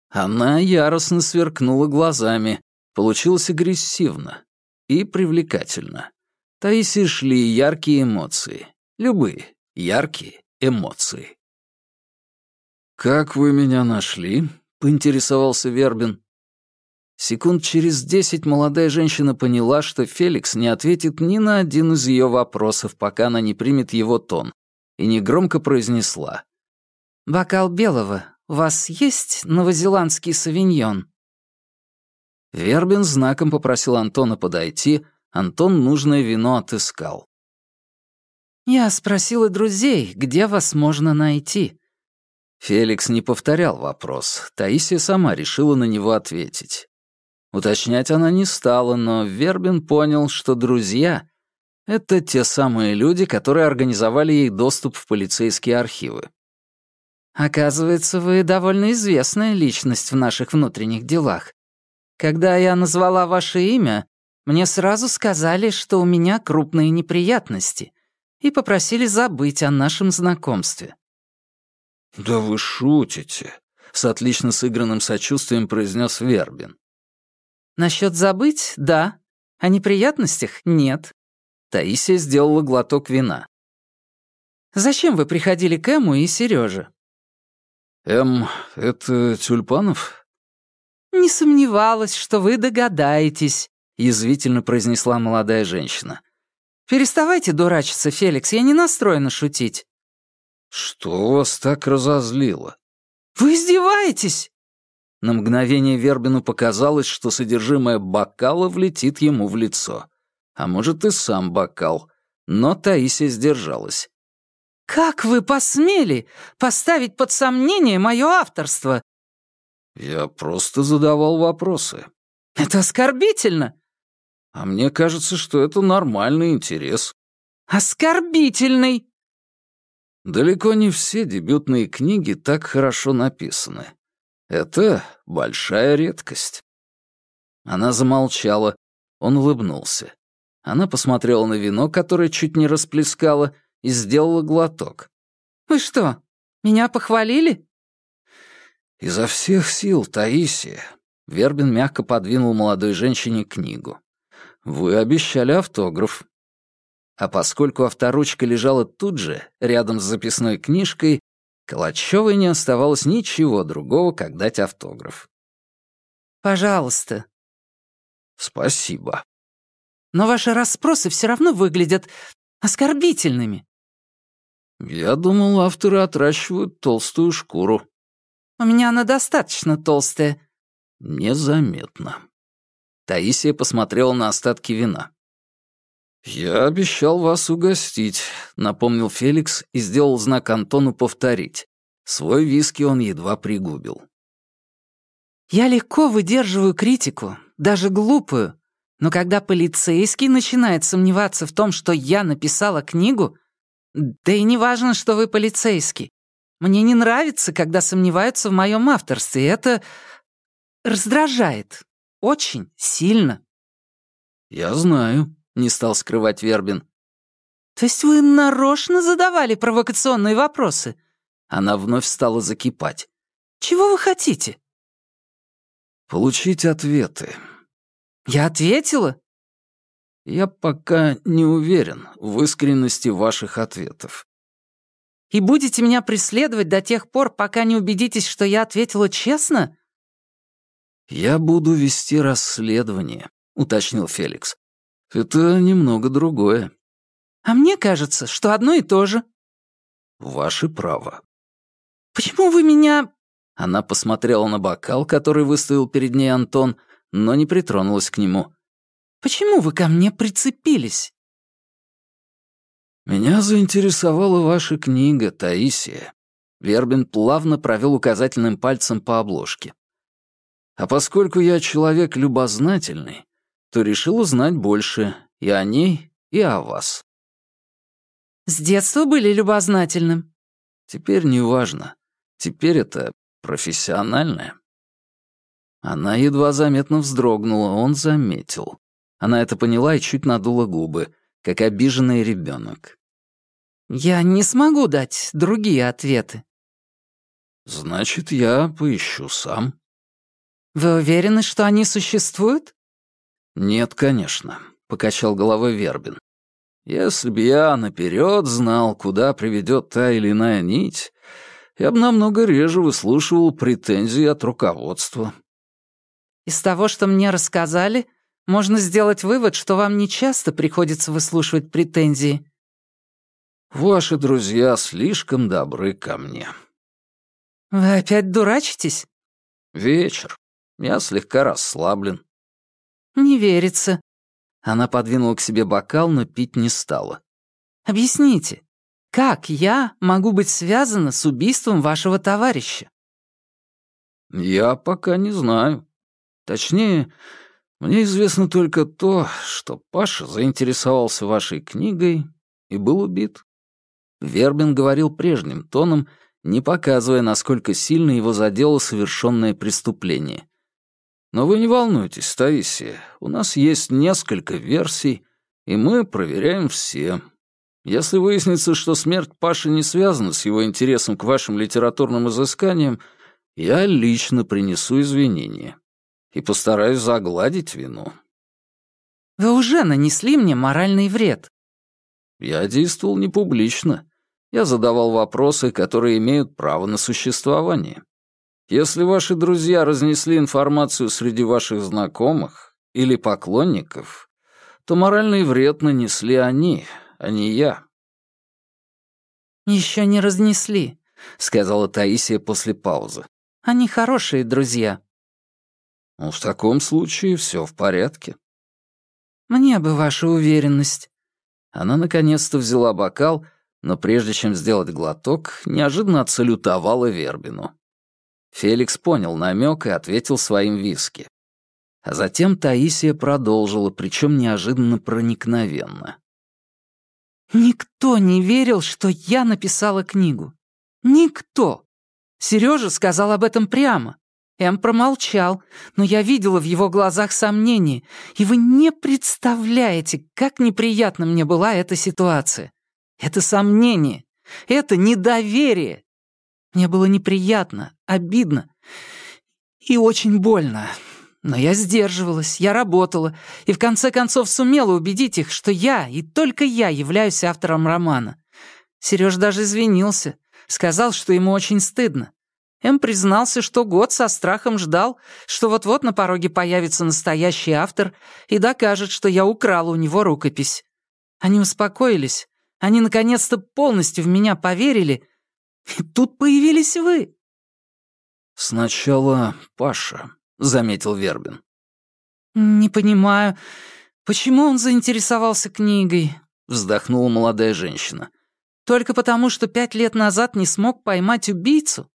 Speaker 1: Она яростно сверкнула глазами. Получилось агрессивно и привлекательно. Таисе шли яркие эмоции. Любые яркие эмоции. «Как вы меня нашли?» — поинтересовался Вербин. Секунд через десять молодая женщина поняла, что Феликс не ответит ни на один из ее вопросов, пока она не примет его тон, и негромко произнесла. «Бокал белого. У вас есть новозеландский савиньон?» Вербин знаком попросил Антона подойти, Антон нужное вино отыскал. «Я спросила друзей, где вас можно найти?» Феликс не повторял вопрос, Таисия сама решила на него ответить. Уточнять она не стала, но Вербин понял, что друзья — это те самые люди, которые организовали ей доступ в полицейские архивы. «Оказывается, вы довольно известная личность в наших внутренних делах. Когда я назвала ваше имя, мне сразу сказали, что у меня крупные неприятности, и попросили забыть о нашем знакомстве».
Speaker 2: «Да вы шутите», — с отлично сыгранным сочувствием произнес Вербин.
Speaker 1: «Насчет забыть — да. О неприятностях — нет». Таисия сделала глоток вина. «Зачем вы приходили к Эму и Сереже?»
Speaker 2: «Эм, это Тюльпанов?»
Speaker 1: «Не сомневалась, что вы догадаетесь», — язвительно произнесла молодая женщина. «Переставайте дурачиться, Феликс, я не настроена шутить».
Speaker 2: «Что вас так разозлило?»
Speaker 3: «Вы издеваетесь?»
Speaker 1: На мгновение Вербину показалось, что содержимое бокала влетит ему в лицо. А может, и сам бокал. Но Таисия сдержалась.
Speaker 3: «Как вы посмели поставить под сомнение мое авторство?»
Speaker 2: «Я просто задавал вопросы».
Speaker 3: «Это оскорбительно!»
Speaker 2: «А мне кажется, что это нормальный интерес».
Speaker 3: «Оскорбительный!»
Speaker 2: Далеко не все дебютные книги так хорошо написаны. Это большая редкость.
Speaker 1: Она замолчала, он улыбнулся. Она посмотрела на вино, которое чуть не расплескала, и сделала глоток.
Speaker 3: «Вы что, меня похвалили?»
Speaker 2: «Изо всех сил, Таисия», — Вербин мягко подвинул молодой женщине книгу. «Вы обещали автограф».
Speaker 1: А поскольку авторучка лежала тут же, рядом с записной книжкой, Калачёвой не оставалось ничего другого, как дать автограф.
Speaker 3: «Пожалуйста».
Speaker 2: «Спасибо».
Speaker 3: «Но ваши расспросы все равно выглядят оскорбительными».
Speaker 2: «Я думал, авторы отращивают толстую шкуру».
Speaker 3: «У меня она достаточно толстая».
Speaker 2: «Незаметно».
Speaker 1: Таисия посмотрела на остатки вина.
Speaker 2: «Я обещал вас угостить», — напомнил Феликс и сделал знак Антону повторить. Свой виски он едва пригубил.
Speaker 3: «Я легко выдерживаю критику, даже глупую, но когда полицейский начинает сомневаться в том, что я написала книгу, да и не важно, что вы полицейский, мне не нравится, когда сомневаются в моем авторстве, это раздражает. Очень сильно».
Speaker 2: «Я знаю», —
Speaker 1: не стал скрывать Вербин.
Speaker 3: «То есть вы нарочно задавали провокационные вопросы?»
Speaker 1: Она вновь стала закипать.
Speaker 3: «Чего вы хотите?»
Speaker 2: «Получить ответы».
Speaker 3: «Я ответила?»
Speaker 2: «Я пока не уверен в искренности ваших ответов».
Speaker 3: «И будете меня преследовать до тех пор, пока не убедитесь, что я ответила честно?»
Speaker 2: «Я буду вести расследование», — уточнил Феликс. Это немного другое.
Speaker 3: А мне кажется, что одно и то же.
Speaker 2: Ваше право.
Speaker 3: Почему вы меня...
Speaker 1: Она посмотрела на бокал, который выставил перед ней Антон, но не притронулась к нему.
Speaker 3: Почему вы ко мне прицепились?
Speaker 2: Меня заинтересовала ваша книга, Таисия.
Speaker 1: Вербин плавно провел указательным пальцем по обложке. А поскольку я человек любознательный, то решил узнать больше и о ней, и о вас.
Speaker 3: С детства были любознательным.
Speaker 1: Теперь не важно. Теперь это профессиональное. Она едва заметно вздрогнула, он заметил. Она это поняла и чуть надула губы, как обиженный ребенок.
Speaker 3: «Я не смогу дать другие ответы».
Speaker 2: «Значит, я поищу сам».
Speaker 3: «Вы уверены, что они существуют?»
Speaker 1: «Нет, конечно», — покачал головой Вербин. «Если б я наперед знал, куда приведет та или иная нить, я бы намного реже выслушивал претензии от руководства».
Speaker 3: «Из того, что мне рассказали, можно сделать вывод, что вам нечасто приходится выслушивать претензии».
Speaker 2: «Ваши друзья слишком добры ко мне».
Speaker 3: «Вы опять дурачитесь?»
Speaker 2: «Вечер. Я слегка расслаблен».
Speaker 3: «Не верится».
Speaker 1: Она подвинула к себе бокал, но пить не стала.
Speaker 3: «Объясните, как я могу быть связана с убийством вашего товарища?»
Speaker 2: «Я пока не знаю. Точнее, мне известно только то, что Паша заинтересовался вашей книгой и был убит».
Speaker 1: Вербин говорил прежним тоном, не показывая, насколько сильно его задело совершенное преступление. Но вы не волнуйтесь, Таисия, у нас есть несколько версий, и мы проверяем все. Если выяснится, что смерть Паши не связана с его интересом к вашим литературным изысканиям, я лично принесу извинения и постараюсь загладить вину.
Speaker 3: Вы уже нанесли мне моральный вред.
Speaker 2: Я действовал не публично. Я задавал вопросы, которые имеют право на существование. Если ваши друзья разнесли информацию среди ваших знакомых или поклонников, то моральный вред нанесли они, а не я.
Speaker 3: Еще не разнесли», —
Speaker 1: сказала Таисия после паузы.
Speaker 3: «Они хорошие друзья».
Speaker 1: «Ну, в таком случае все в порядке».
Speaker 3: «Мне бы ваша уверенность».
Speaker 1: Она наконец-то взяла бокал, но прежде чем сделать глоток, неожиданно отсалютовала Вербину. Феликс понял намек и ответил своим виски. А затем Таисия продолжила, причем неожиданно проникновенно.
Speaker 3: «Никто не верил, что я написала книгу. Никто. Сережа сказал об этом прямо. Эм промолчал, но я видела в его глазах сомнение, и вы не представляете, как неприятно мне была эта ситуация. Это сомнение, это недоверие. Мне было неприятно, обидно и очень больно. Но я сдерживалась, я работала, и в конце концов сумела убедить их, что я и только я являюсь автором романа. Сереж даже извинился, сказал, что ему очень стыдно. Эм признался, что год со страхом ждал, что вот-вот на пороге появится настоящий автор и докажет, что я украла у него рукопись. Они успокоились, они наконец-то полностью в меня поверили, и тут появились вы.
Speaker 1: «Сначала Паша», — заметил Вербин.
Speaker 3: «Не понимаю, почему он заинтересовался книгой?» — вздохнула молодая женщина. «Только потому, что пять лет назад не смог поймать убийцу?»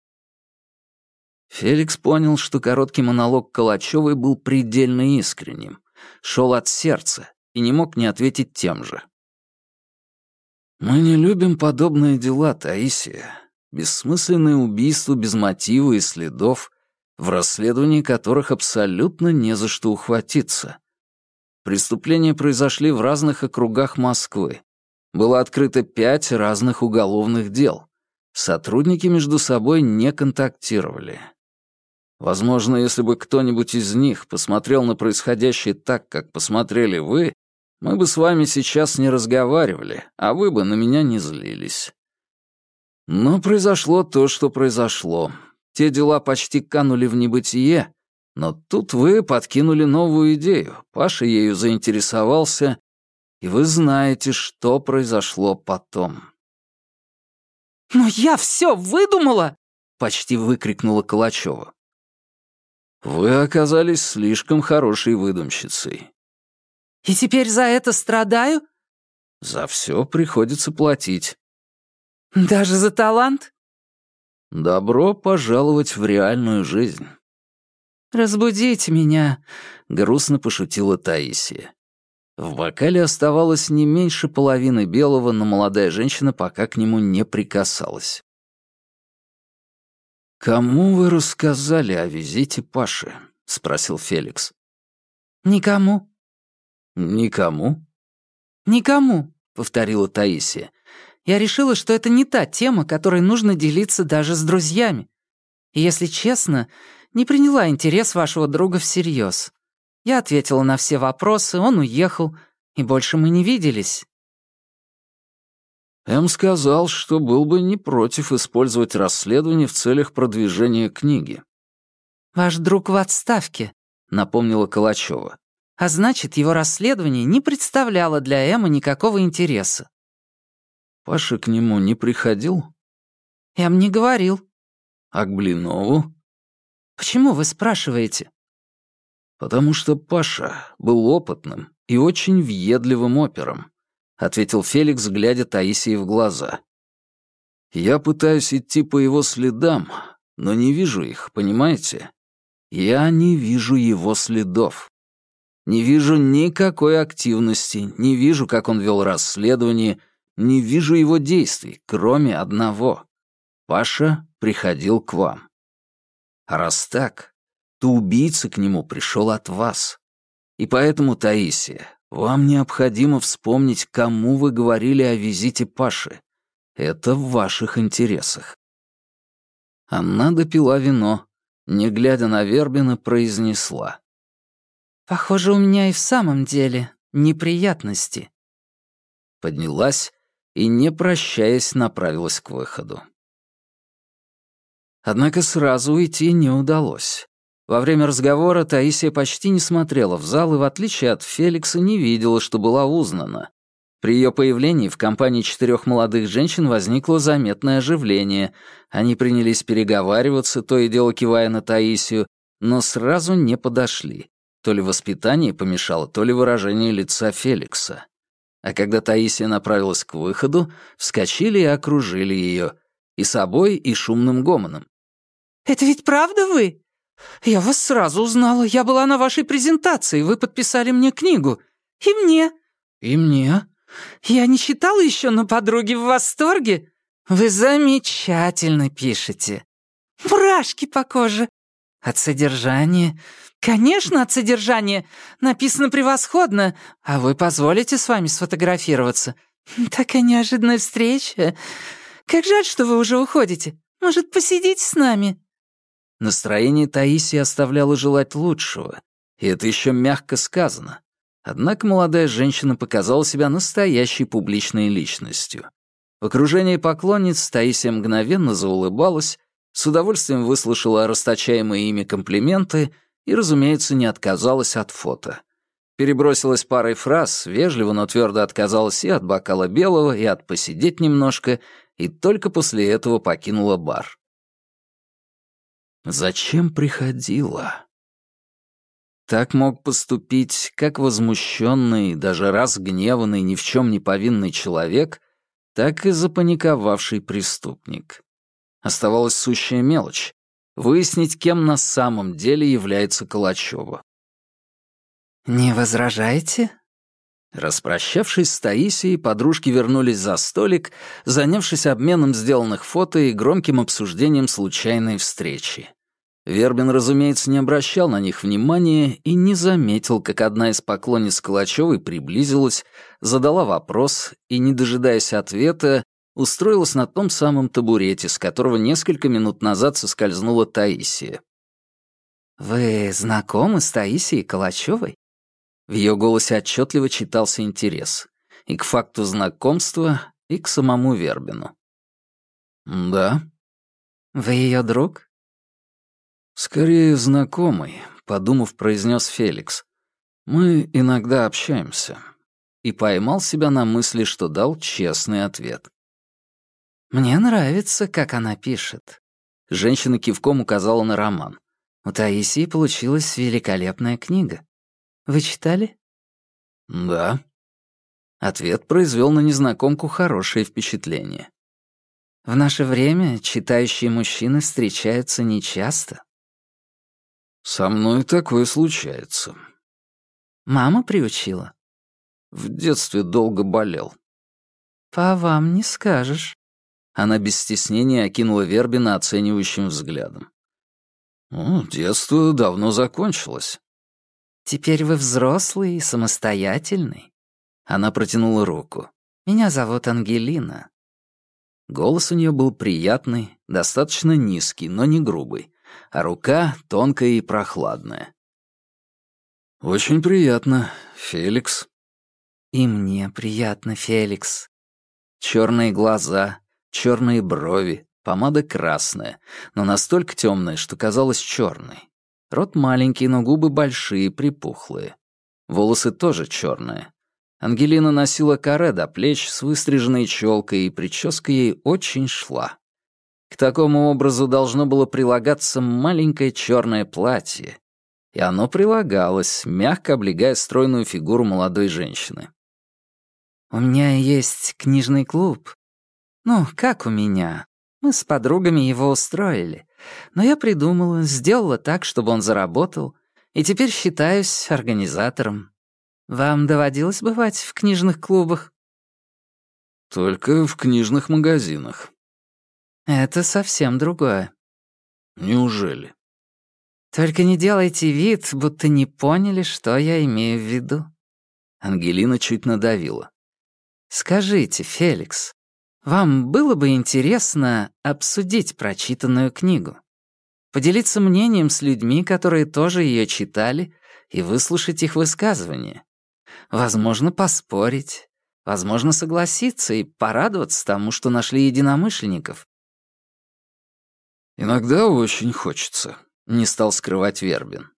Speaker 1: Феликс понял, что короткий монолог Калачевой был предельно искренним, шел от сердца и не мог не ответить тем же. «Мы не любим подобные дела, Таисия. Бессмысленные убийства без мотива и следов, в расследовании которых абсолютно не за что ухватиться. Преступления произошли в разных округах Москвы. Было открыто пять разных уголовных дел. Сотрудники между собой не контактировали. Возможно, если бы кто-нибудь из них посмотрел на происходящее так, как посмотрели вы, мы бы с вами сейчас не разговаривали, а вы бы на меня не злились. Но произошло то, что произошло. Те дела почти канули в небытие, но тут вы подкинули новую идею, Паша ею заинтересовался, и вы знаете, что произошло потом.
Speaker 3: «Но я все выдумала!» — почти выкрикнула Калачева.
Speaker 1: «Вы оказались слишком хорошей выдумщицей».
Speaker 3: «И теперь за это страдаю?»
Speaker 1: «За все приходится платить.
Speaker 3: Даже за талант?
Speaker 1: Добро пожаловать в реальную жизнь.
Speaker 3: «Разбудите меня», — грустно пошутила Таисия.
Speaker 1: В бокале оставалось не меньше половины белого, но молодая женщина пока к нему не прикасалась. «Кому вы рассказали о визите Паши?» — спросил Феликс.
Speaker 3: «Никому».
Speaker 1: «Никому?»
Speaker 3: «Никому», — повторила Таисия. Я решила, что это не та тема, которой нужно делиться даже с друзьями. И, если честно, не приняла интерес вашего друга всерьез. Я ответила на все вопросы, он уехал, и больше мы не виделись.
Speaker 1: М сказал, что был бы не против использовать расследование в целях продвижения книги.
Speaker 3: «Ваш друг в отставке», — напомнила Калачева. «А значит, его расследование не представляло для Эммы никакого интереса.
Speaker 1: Паша к нему не приходил?
Speaker 3: Я мне говорил.
Speaker 1: А к Блинову?
Speaker 3: Почему вы спрашиваете?
Speaker 1: Потому что Паша был опытным и очень въедливым опером, ответил Феликс, глядя Таисии в глаза. Я пытаюсь идти по его следам, но не вижу их, понимаете? Я не вижу его следов. Не вижу никакой активности, не вижу, как он вел расследование, не вижу его действий, кроме одного. Паша приходил к вам. А раз так, то убийца к нему пришел от вас. И поэтому, Таисия, вам необходимо вспомнить, кому вы говорили о визите Паши. Это в ваших интересах. Она допила вино, не глядя на Вербина, произнесла.
Speaker 3: «Похоже, у меня и в самом деле неприятности».
Speaker 1: Поднялась и, не прощаясь, направилась к выходу. Однако сразу уйти не удалось. Во время разговора Таисия почти не смотрела в зал и, в отличие от Феликса, не видела, что была узнана. При ее появлении в компании четырех молодых женщин возникло заметное оживление. Они принялись переговариваться, то и дело кивая на Таисию, но сразу не подошли. То ли воспитание помешало, то ли выражение лица Феликса. А когда Таисия направилась к выходу, вскочили и окружили ее. И собой, и шумным гомоном.
Speaker 3: «Это ведь правда вы? Я вас сразу узнала. Я была на вашей презентации. Вы подписали мне книгу. И мне».
Speaker 1: «И мне».
Speaker 3: «Я не читала еще, но подруги в восторге. Вы замечательно пишете. Мурашки по коже. От содержания. Конечно, от содержания. Написано превосходно. А вы позволите с вами сфотографироваться? Такая неожиданная встреча. Как жаль, что вы уже уходите. Может, посидите с нами?»
Speaker 1: Настроение Таисии оставляло желать лучшего, и это еще мягко сказано. Однако молодая женщина показала себя настоящей публичной личностью. В окружении поклонниц Таисия мгновенно заулыбалась, с удовольствием выслушала расточаемые ими комплименты и, разумеется, не отказалась от фото. Перебросилась парой фраз, вежливо, но твердо отказалась и от бокала белого, и от посидеть немножко, и только после этого покинула бар. Зачем приходила? Так мог поступить как возмущенный, даже разгневанный, ни в чем не повинный человек, так и запаниковавший преступник. Оставалась сущая мелочь — выяснить, кем на самом деле является Калачева.
Speaker 3: «Не возражаете?»
Speaker 1: Распрощавшись с Таисией, подружки вернулись за столик, занявшись обменом сделанных фото и громким обсуждением случайной встречи. Вербин, разумеется, не обращал на них внимания и не заметил, как одна из поклонниц Калачевой приблизилась, задала вопрос и, не дожидаясь ответа, устроилась на том самом табурете, с которого несколько минут назад соскользнула Таисия.
Speaker 3: «Вы знакомы с Таисией Калачевой?»
Speaker 1: В ее голосе отчетливо читался интерес и к факту знакомства, и к самому Вербину. «Да».
Speaker 3: «Вы ее друг?»
Speaker 1: «Скорее знакомый», — подумав, произнес Феликс. «Мы иногда общаемся». И поймал себя на мысли, что дал честный ответ.
Speaker 3: «Мне нравится, как она пишет».
Speaker 1: Женщина кивком указала на роман.
Speaker 3: «У Таисии получилась великолепная книга. Вы читали?»
Speaker 1: «Да». Ответ произвел на незнакомку хорошее впечатление.
Speaker 3: «В наше время читающие мужчины встречаются нечасто»,
Speaker 1: «Со мной такое случается».
Speaker 3: «Мама приучила?»
Speaker 1: «В детстве долго болел».
Speaker 3: «По вам не скажешь».
Speaker 1: Она без стеснения окинула Вербина оценивающим взглядом. «Ну, детство давно закончилось».
Speaker 3: «Теперь вы взрослый и самостоятельный».
Speaker 1: Она протянула руку.
Speaker 3: «Меня зовут Ангелина».
Speaker 1: Голос у нее был приятный, достаточно низкий, но не грубый а рука тонкая и прохладная. «Очень приятно, Феликс».
Speaker 3: «И мне приятно, Феликс».
Speaker 1: Черные глаза, черные брови, помада красная, но настолько темная, что казалась черной. Рот маленький, но губы большие, припухлые. Волосы тоже черные. Ангелина носила каре до плеч с выстриженной челкой, и прическа ей очень шла. К такому образу должно было прилагаться маленькое черное платье, и оно прилагалось, мягко облегая стройную фигуру молодой женщины.
Speaker 3: «У меня есть книжный клуб. Ну, как у меня? Мы с подругами его устроили. Но я придумала, сделала так, чтобы он заработал, и теперь считаюсь организатором. Вам доводилось бывать в книжных клубах?»
Speaker 1: «Только в книжных магазинах»,
Speaker 3: это совсем другое.
Speaker 1: Неужели?
Speaker 3: Только не делайте вид, будто не поняли, что я имею в виду.
Speaker 1: Ангелина чуть надавила.
Speaker 3: Скажите, Феликс, вам было бы интересно обсудить прочитанную книгу? Поделиться мнением с людьми, которые тоже ее читали, и выслушать их высказывания? Возможно, поспорить, возможно, согласиться и порадоваться тому, что нашли единомышленников.
Speaker 1: «Иногда очень хочется», — не стал скрывать Вербин.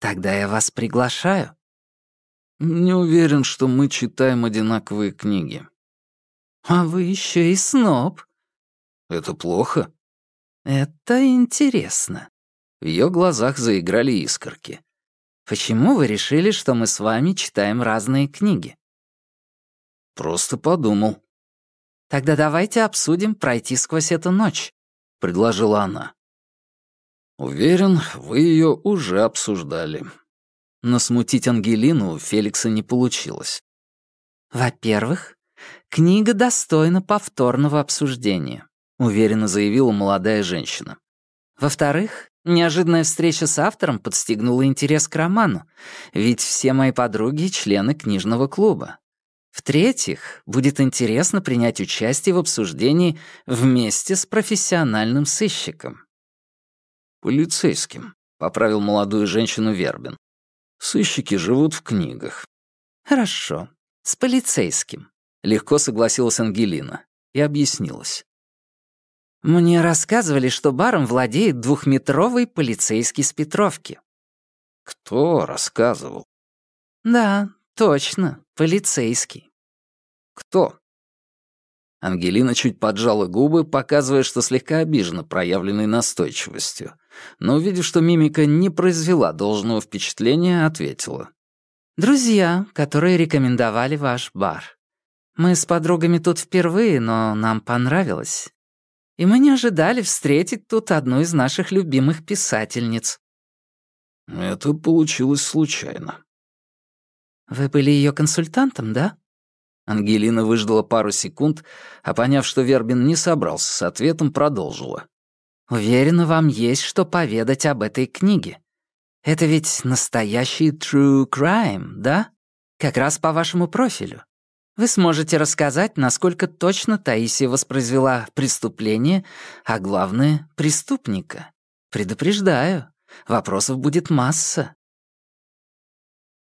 Speaker 3: «Тогда я вас приглашаю».
Speaker 1: Не уверен, что мы читаем одинаковые книги.
Speaker 3: А вы еще и сноб.
Speaker 1: Это плохо?
Speaker 3: Это интересно.
Speaker 1: В ее глазах заиграли искорки.
Speaker 3: Почему вы решили, что мы с вами читаем разные книги?
Speaker 1: Просто подумал.
Speaker 3: Тогда давайте обсудим пройти сквозь эту ночь, предложила она.
Speaker 1: Уверен, вы ее уже обсуждали. Но смутить Ангелину у Феликса не получилось.
Speaker 3: Во-первых, книга достойна повторного обсуждения, уверенно заявила молодая женщина. Во-вторых, неожиданная встреча с автором подстегнула интерес к роману, ведь все мои подруги — члены книжного клуба. В-третьих, будет интересно принять участие в обсуждении вместе с профессиональным сыщиком.
Speaker 1: «Полицейским», — поправил молодую женщину Вербин. «Сыщики живут в книгах».
Speaker 3: «Хорошо, с полицейским», — легко согласилась Ангелина и объяснилась. «Мне рассказывали, что баром владеет двухметровый полицейский с Петровки».
Speaker 1: «Кто рассказывал?»
Speaker 3: «Да, точно, полицейский».
Speaker 1: «Кто?» Ангелина чуть поджала губы, показывая, что слегка обижена проявленной настойчивостью, но, увидев, что мимика не произвела должного впечатления, ответила.
Speaker 3: «Друзья, которые рекомендовали ваш бар. Мы с подругами тут впервые, но нам понравилось. И мы не ожидали встретить тут одну из наших любимых писательниц».
Speaker 1: «Это получилось случайно».
Speaker 3: «Вы были ее консультантом, да?»
Speaker 1: Ангелина выждала пару секунд, а поняв, что Вербин не собрался с ответом, продолжила.
Speaker 3: «Уверена, вам есть что поведать об этой книге. Это ведь настоящий true crime, да? Как раз по вашему профилю. Вы сможете рассказать, насколько точно Таисия воспроизвела преступление, а главное — преступника. Предупреждаю, вопросов будет масса».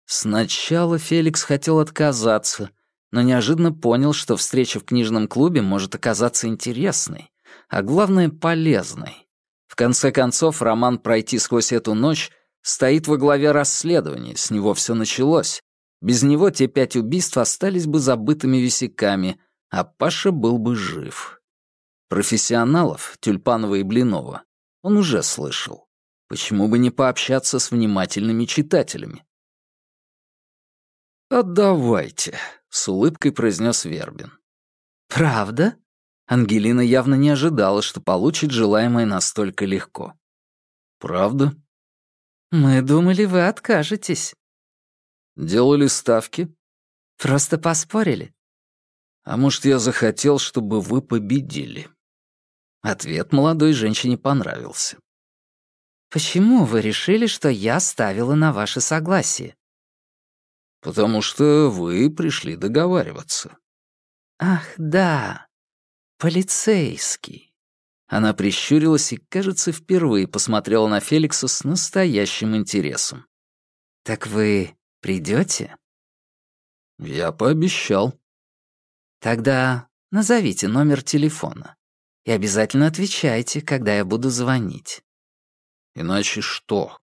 Speaker 1: Сначала Феликс хотел отказаться — но неожиданно понял, что встреча в книжном клубе может оказаться интересной, а главное — полезной. В конце концов, роман «Пройти сквозь эту ночь» стоит во главе расследования, с него все началось. Без него те пять убийств остались бы забытыми висяками, а Паша был бы жив. Профессионалов, Тюльпанова и Блинова, он уже слышал. Почему бы не пообщаться с внимательными читателями? «Отдавайте», с улыбкой произнес Вербин.
Speaker 3: «Правда?»
Speaker 1: Ангелина явно не ожидала, что получит желаемое настолько легко. «Правда?»
Speaker 3: «Мы думали, вы откажетесь».
Speaker 1: «Делали ставки?»
Speaker 3: «Просто поспорили».
Speaker 1: «А может, я захотел, чтобы вы победили?» Ответ молодой женщине понравился.
Speaker 3: «Почему вы решили, что я ставила на ваше согласие?»
Speaker 1: «Потому что вы пришли договариваться».
Speaker 3: «Ах, да, полицейский».
Speaker 1: Она прищурилась и, кажется, впервые посмотрела на Феликса с настоящим интересом.
Speaker 3: «Так вы придете?
Speaker 1: «Я пообещал».
Speaker 3: «Тогда назовите номер телефона и обязательно отвечайте, когда я буду звонить».
Speaker 1: «Иначе что?»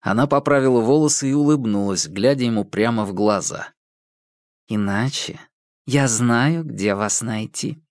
Speaker 1: Она поправила волосы и улыбнулась, глядя ему прямо в глаза.
Speaker 3: «Иначе я знаю, где вас найти».